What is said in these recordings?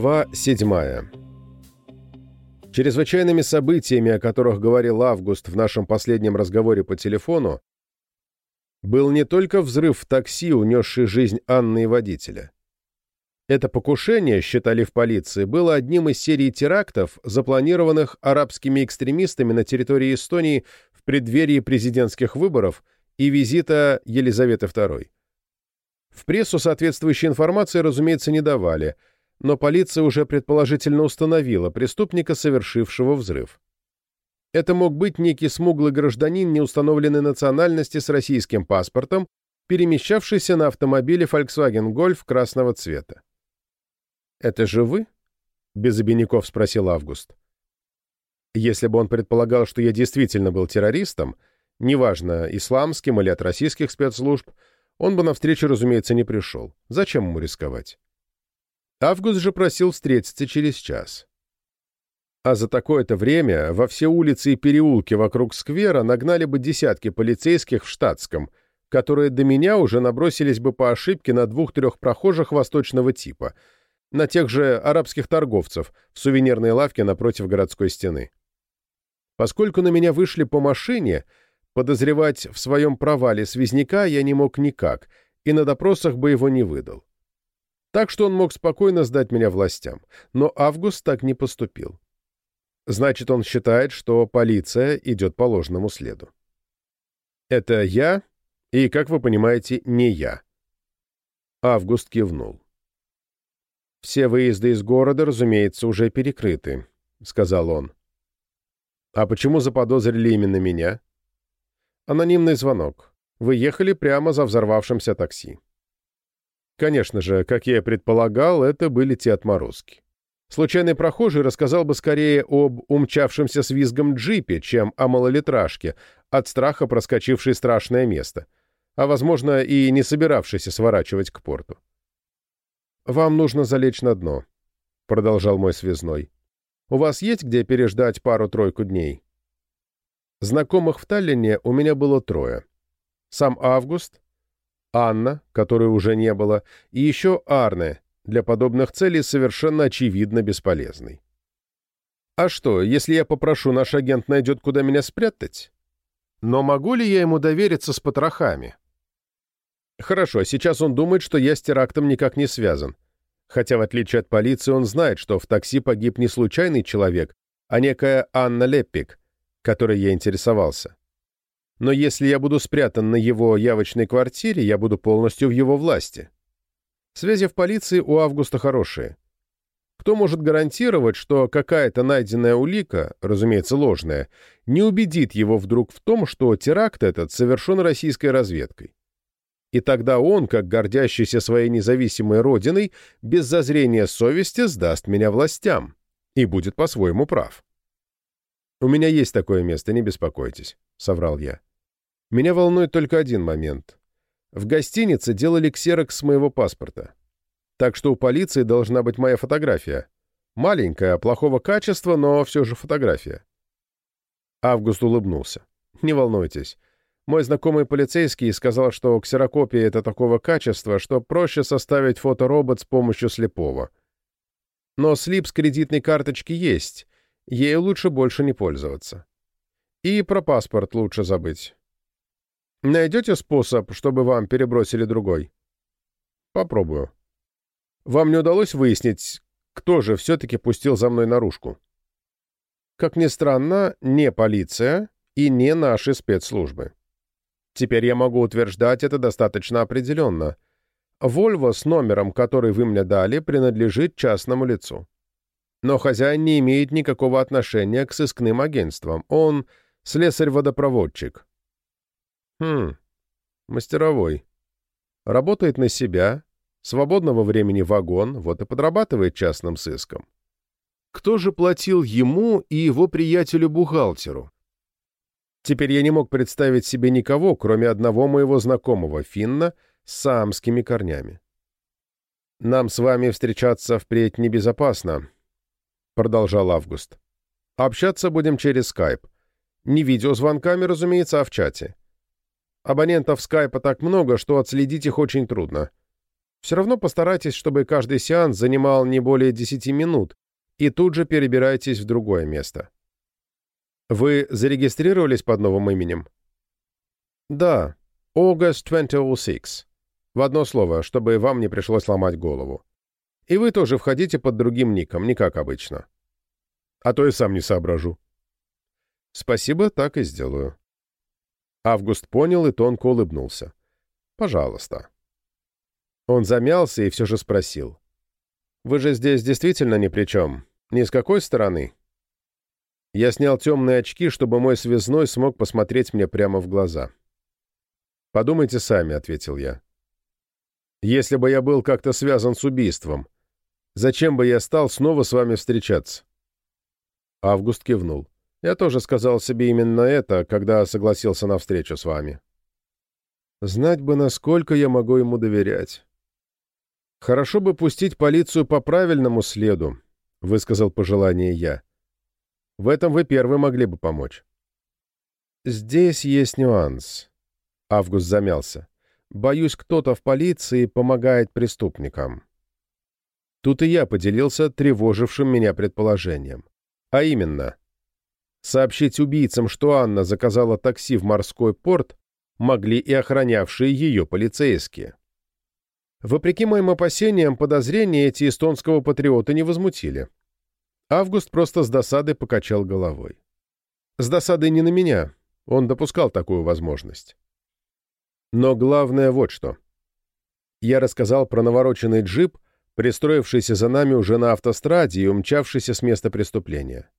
Глава 7. Чрезвычайными событиями, о которых говорил Август в нашем последнем разговоре по телефону, был не только взрыв в такси, унесший жизнь Анны и водителя. Это покушение, считали в полиции, было одним из серии терактов, запланированных арабскими экстремистами на территории Эстонии в преддверии президентских выборов и визита Елизаветы II. В прессу соответствующей информации, разумеется, не давали – но полиция уже предположительно установила преступника, совершившего взрыв. Это мог быть некий смуглый гражданин неустановленной национальности с российским паспортом, перемещавшийся на автомобиле Volkswagen Golf красного цвета. «Это же вы?» — без обиняков спросил Август. Если бы он предполагал, что я действительно был террористом, неважно, исламским или от российских спецслужб, он бы навстречу, разумеется, не пришел. Зачем ему рисковать? Август же просил встретиться через час. А за такое-то время во все улицы и переулки вокруг сквера нагнали бы десятки полицейских в штатском, которые до меня уже набросились бы по ошибке на двух-трех прохожих восточного типа, на тех же арабских торговцев в сувенирной лавке напротив городской стены. Поскольку на меня вышли по машине, подозревать в своем провале связняка я не мог никак, и на допросах бы его не выдал. Так что он мог спокойно сдать меня властям. Но Август так не поступил. Значит, он считает, что полиция идет по ложному следу. Это я, и, как вы понимаете, не я. Август кивнул. «Все выезды из города, разумеется, уже перекрыты», — сказал он. «А почему заподозрили именно меня?» «Анонимный звонок. Вы ехали прямо за взорвавшимся такси». Конечно же, как я и предполагал, это были те отморозки. Случайный прохожий рассказал бы скорее об умчавшемся с визгом джипе, чем о малолитражке, от страха проскочившей страшное место, а, возможно, и не собиравшийся сворачивать к порту. «Вам нужно залечь на дно», — продолжал мой связной. «У вас есть где переждать пару-тройку дней?» Знакомых в Таллине у меня было трое. Сам Август, Анна, которой уже не было, и еще Арне, для подобных целей совершенно очевидно бесполезный. А что, если я попрошу, наш агент найдет, куда меня спрятать? Но могу ли я ему довериться с потрохами? Хорошо, сейчас он думает, что я с терактом никак не связан. Хотя, в отличие от полиции, он знает, что в такси погиб не случайный человек, а некая Анна Леппик, которой я интересовался но если я буду спрятан на его явочной квартире, я буду полностью в его власти. Связи в полиции у Августа хорошие. Кто может гарантировать, что какая-то найденная улика, разумеется, ложная, не убедит его вдруг в том, что теракт этот совершен российской разведкой? И тогда он, как гордящийся своей независимой родиной, без зазрения совести сдаст меня властям и будет по-своему прав. «У меня есть такое место, не беспокойтесь», — соврал я. Меня волнует только один момент. В гостинице делали ксерокс моего паспорта. Так что у полиции должна быть моя фотография. Маленькая, плохого качества, но все же фотография. Август улыбнулся. «Не волнуйтесь. Мой знакомый полицейский сказал, что ксерокопия — это такого качества, что проще составить фоторобот с помощью слепого. Но слип с кредитной карточки есть, ею лучше больше не пользоваться. И про паспорт лучше забыть. Найдете способ, чтобы вам перебросили другой? Попробую. Вам не удалось выяснить, кто же все-таки пустил за мной наружку? Как ни странно, не полиция и не наши спецслужбы. Теперь я могу утверждать это достаточно определенно. Вольво с номером, который вы мне дали, принадлежит частному лицу. Но хозяин не имеет никакого отношения к сыскным агентствам. Он слесарь-водопроводчик. Хм, мастеровой. Работает на себя, свободного времени вагон, вот и подрабатывает частным сыском. Кто же платил ему и его приятелю-бухгалтеру? Теперь я не мог представить себе никого, кроме одного моего знакомого, Финна, с самскими корнями. «Нам с вами встречаться впредь небезопасно», — продолжал Август. «Общаться будем через скайп. Не видеозвонками, разумеется, а в чате. Абонентов скайпа так много, что отследить их очень трудно. Все равно постарайтесь, чтобы каждый сеанс занимал не более 10 минут, и тут же перебирайтесь в другое место. Вы зарегистрировались под новым именем? Да, August 2006. В одно слово, чтобы вам не пришлось ломать голову. И вы тоже входите под другим ником, не как обычно. А то и сам не соображу. Спасибо, так и сделаю. Август понял и тонко улыбнулся. Пожалуйста. Он замялся и все же спросил. «Вы же здесь действительно ни при чем? Ни с какой стороны?» Я снял темные очки, чтобы мой связной смог посмотреть мне прямо в глаза. «Подумайте сами», — ответил я. «Если бы я был как-то связан с убийством, зачем бы я стал снова с вами встречаться?» Август кивнул. «Я тоже сказал себе именно это, когда согласился на встречу с вами. Знать бы, насколько я могу ему доверять». «Хорошо бы пустить полицию по правильному следу», — высказал пожелание я. «В этом вы первый могли бы помочь». «Здесь есть нюанс», — Август замялся. «Боюсь, кто-то в полиции помогает преступникам». Тут и я поделился тревожившим меня предположением. А именно, сообщить убийцам, что Анна заказала такси в морской порт, могли и охранявшие ее полицейские. Вопреки моим опасениям, подозрения эти эстонского патриота не возмутили. Август просто с досадой покачал головой. С досадой не на меня, он допускал такую возможность. Но главное вот что. Я рассказал про навороченный джип, пристроившийся за нами уже на автостраде и умчавшийся с места преступления.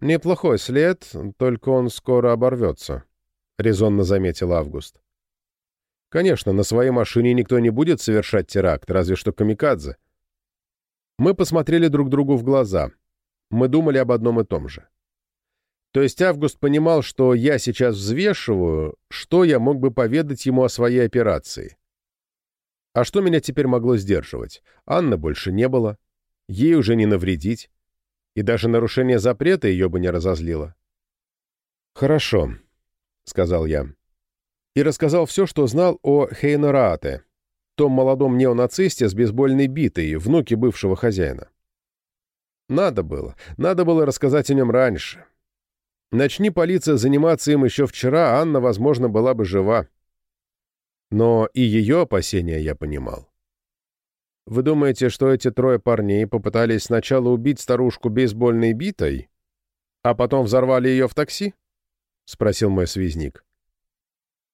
«Неплохой след, только он скоро оборвется», — резонно заметил Август. Конечно, на своей машине никто не будет совершать теракт, разве что камикадзе. Мы посмотрели друг другу в глаза. Мы думали об одном и том же. То есть Август понимал, что я сейчас взвешиваю, что я мог бы поведать ему о своей операции. А что меня теперь могло сдерживать? Анны больше не было. Ей уже не навредить. И даже нарушение запрета ее бы не разозлило. «Хорошо», — сказал я и рассказал все, что знал о Хейнераате, том молодом неонацисте с бейсбольной битой, внуке бывшего хозяина. Надо было, надо было рассказать о нем раньше. Начни полиция заниматься им еще вчера, Анна, возможно, была бы жива. Но и ее опасения я понимал. Вы думаете, что эти трое парней попытались сначала убить старушку бейсбольной битой, а потом взорвали ее в такси? — спросил мой связник.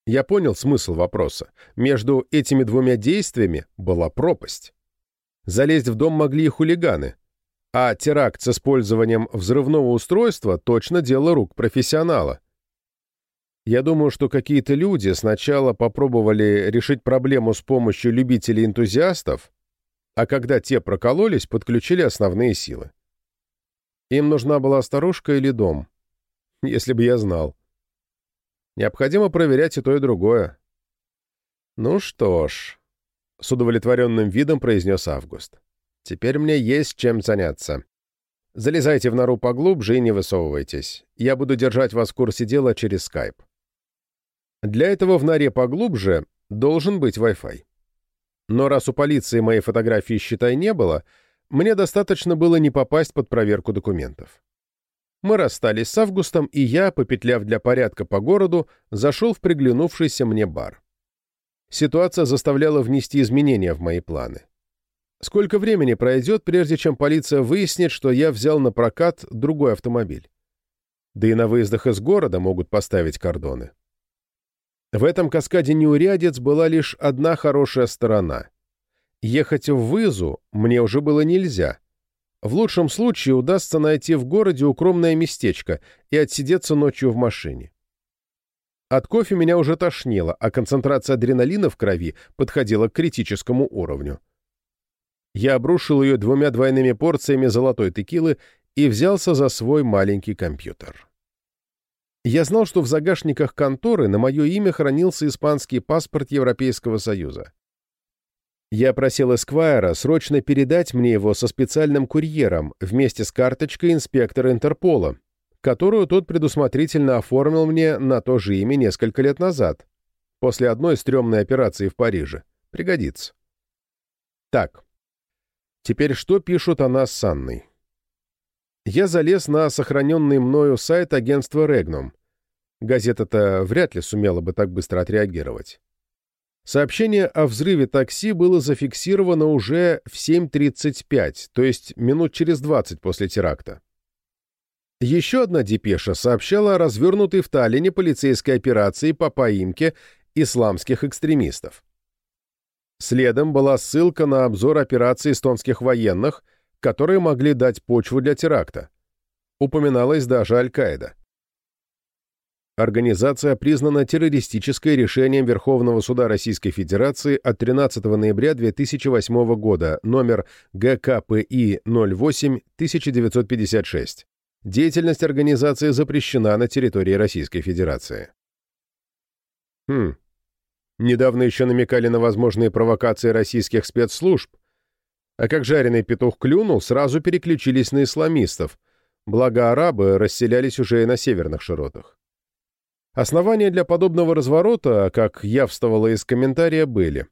Я понял смысл вопроса. Между этими двумя действиями была пропасть. Залезть в дом могли и хулиганы, а теракт с использованием взрывного устройства точно дело рук профессионала. Я думаю, что какие-то люди сначала попробовали решить проблему с помощью любителей-энтузиастов, а когда те прокололись, подключили основные силы. Им нужна была старушка или дом, если бы я знал. Необходимо проверять и то, и другое. «Ну что ж», — с удовлетворенным видом произнес Август. «Теперь мне есть чем заняться. Залезайте в нору поглубже и не высовывайтесь. Я буду держать вас в курсе дела через скайп. Для этого в норе поглубже должен быть Wi-Fi. Но раз у полиции моей фотографии, считай, не было, мне достаточно было не попасть под проверку документов. Мы расстались с Августом, и я, попетляв для порядка по городу, зашел в приглянувшийся мне бар. Ситуация заставляла внести изменения в мои планы. Сколько времени пройдет, прежде чем полиция выяснит, что я взял на прокат другой автомобиль? Да и на выездах из города могут поставить кордоны. В этом каскаде неурядиц была лишь одна хорошая сторона. Ехать в Вызу мне уже было нельзя — в лучшем случае удастся найти в городе укромное местечко и отсидеться ночью в машине. От кофе меня уже тошнило, а концентрация адреналина в крови подходила к критическому уровню. Я обрушил ее двумя двойными порциями золотой текилы и взялся за свой маленький компьютер. Я знал, что в загашниках конторы на мое имя хранился испанский паспорт Европейского Союза. Я просил Эсквайра срочно передать мне его со специальным курьером вместе с карточкой инспектора Интерпола, которую тот предусмотрительно оформил мне на то же имя несколько лет назад, после одной стрёмной операции в Париже. Пригодится. Так, теперь что пишут о нас с Анной? Я залез на сохраненный мною сайт агентства «Регнум». Газета-то вряд ли сумела бы так быстро отреагировать. Сообщение о взрыве такси было зафиксировано уже в 7.35, то есть минут через 20 после теракта. Еще одна депеша сообщала о развернутой в Таллине полицейской операции по поимке исламских экстремистов. Следом была ссылка на обзор операции эстонских военных, которые могли дать почву для теракта. Упоминалась даже Аль-Каида. Организация признана террористической решением Верховного суда Российской Федерации от 13 ноября 2008 года, номер ГКПИ 08-1956. Деятельность организации запрещена на территории Российской Федерации. Хм. Недавно еще намекали на возможные провокации российских спецслужб. А как жареный петух клюнул, сразу переключились на исламистов, благо арабы расселялись уже и на северных широтах. Основания для подобного разворота, как явствовало из комментария, были.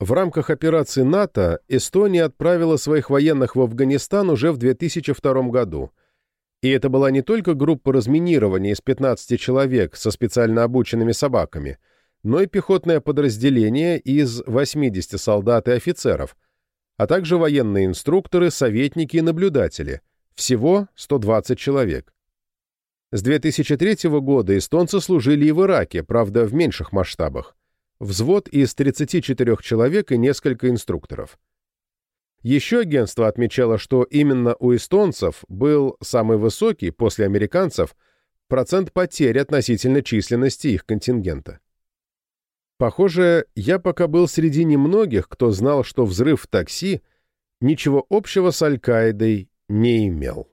В рамках операции НАТО Эстония отправила своих военных в Афганистан уже в 2002 году. И это была не только группа разминирования из 15 человек со специально обученными собаками, но и пехотное подразделение из 80 солдат и офицеров, а также военные инструкторы, советники и наблюдатели, всего 120 человек. С 2003 года эстонцы служили и в Ираке, правда, в меньших масштабах. Взвод из 34 человек и несколько инструкторов. Еще агентство отмечало, что именно у эстонцев был самый высокий, после американцев, процент потерь относительно численности их контингента. Похоже, я пока был среди немногих, кто знал, что взрыв в такси ничего общего с Аль-Каидой не имел.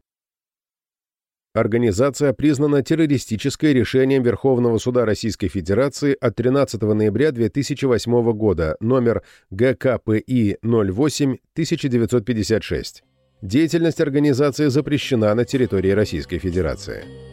Организация признана террористической решением Верховного суда Российской Федерации от 13 ноября 2008 года, номер ГКПИ 08-1956. Деятельность организации запрещена на территории Российской Федерации.